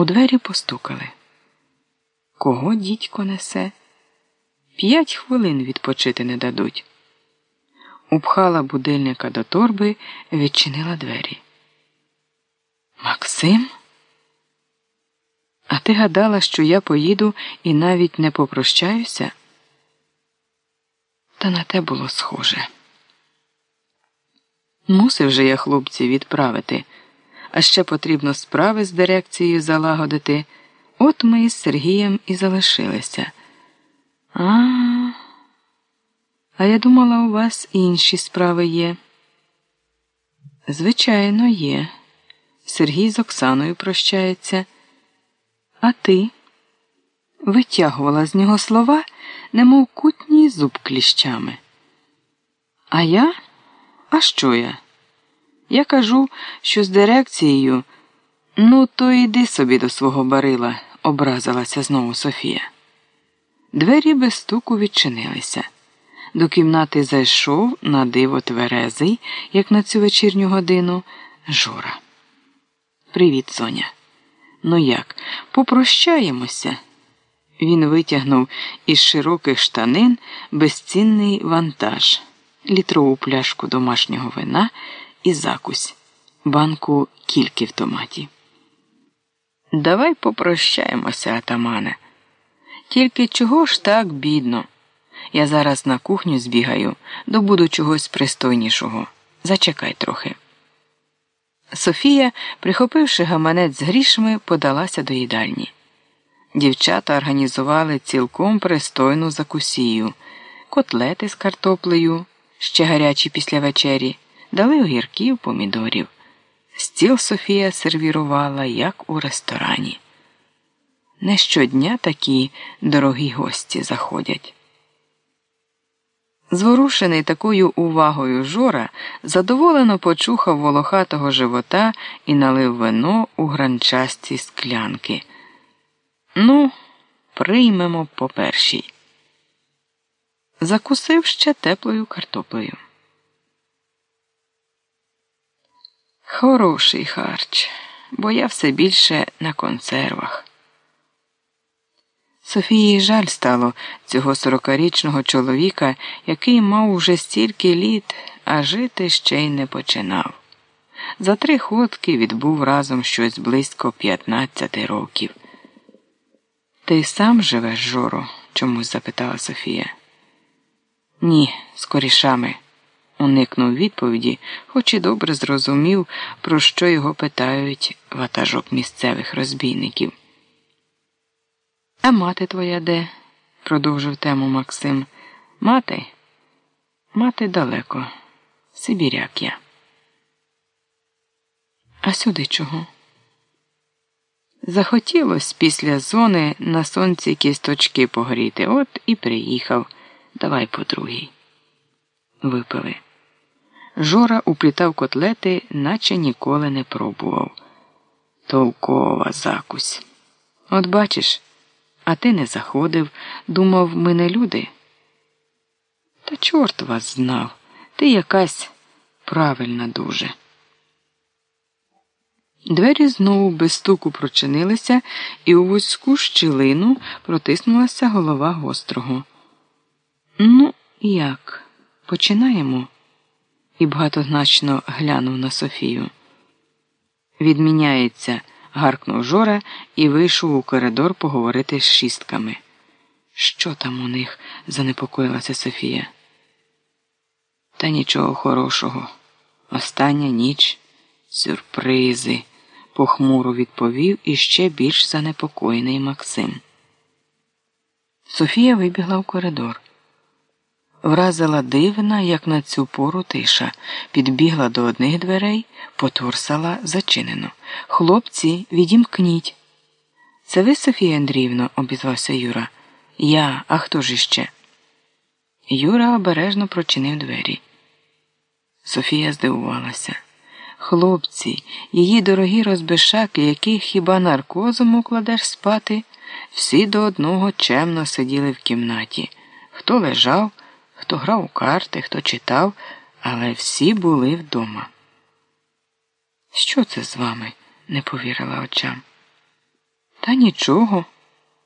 У двері постукали. Кого дідько несе? П'ять хвилин відпочити не дадуть. Упхала будильника до торби, відчинила двері. Максим? А ти гадала, що я поїду і навіть не попрощаюся? Та на те було схоже. Мусив же я хлопці відправити, а ще потрібно справи з дирекцією залагодити. От ми із Сергієм і залишилися. А, а я думала, у вас інші справи є. Звичайно, є. Сергій з Оксаною прощається. А ти витягувала з нього слова, немов кутній зуб кліщами. А я? А що я? Я кажу, що з дирекцією, ну, то йди собі до свого барила, образилася знову Софія. Двері без стуку відчинилися. До кімнати зайшов на диво тверезий, як на цю вечірню годину, Жора. Привіт, Соня. Ну як, попрощаємося? Він витягнув із широких штанин безцінний вантаж, літрову пляшку домашнього вина і закусь, банку кільки в томаті. Давай попрощаємося, атамане. Тільки чого ж так бідно? Я зараз на кухню збігаю, добуду чогось пристойнішого. Зачекай трохи. Софія, прихопивши гаманець з грішми, подалася до їдальні. Дівчата організували цілком пристойну закусію, котлети з картоплею, ще гарячі після вечері, дали огірків, помідорів. Стіл Софія сервірувала, як у ресторані. Не щодня такі дорогі гості заходять. Зворушений такою увагою Жора задоволено почухав волохатого живота і налив вино у гранчасті склянки. Ну, приймемо по першій. Закусив ще теплою картоплею. Хороший харч, бо я все більше на консервах. Софії жаль стало цього сорокарічного чоловіка, який мав уже стільки літ, а жити ще й не починав. За три ходки відбув разом щось близько 15 років. Ти сам живеш, Жоро? чомусь запитала Софія. Ні, з корішами. Уникнув відповіді, хоч і добре зрозумів, про що його питають ватажок місцевих розбійників. А мати твоя де? продовжив тему Максим. Мати? Мати далеко. Сибіряк я. А сюди чого? Захотілось після зони на сонці кісточки погріти. От і приїхав. Давай по другій. Випили. Жора уплітав котлети, наче ніколи не пробував. Толкова закусь. От бачиш. А ти не заходив, думав, ми не люди. Та чорт вас знав, ти якась правильна дуже. Двері знову без стуку прочинилися, і у вузьку щілину протиснулася голова гострого. Ну, як? Починаємо? І багатозначно глянув на Софію. Відміняється гаркнув Жора і вийшов у коридор поговорити з шістками. Що там у них? занепокоїлася Софія. Та нічого хорошого. Остання ніч сюрпризи, похмуро відповів іще більш занепокоєний Максим. Софія вибігла в коридор. Вразила дивна, як на цю пору тиша, підбігла до одних дверей, потурсала зачинено. Хлопці, відімкніть. Це ви, Софія Андріївна, обізвався Юра. Я, а хто ж іще? Юра обережно прочинив двері. Софія здивувалася. Хлопці, її дорогі розбишаки, яких хіба наркозом укладеш спати, всі до одного чемно сиділи в кімнаті. Хто лежав, хто грав у карти, хто читав, але всі були вдома. Що це з вами? не повірила очам. Та нічого.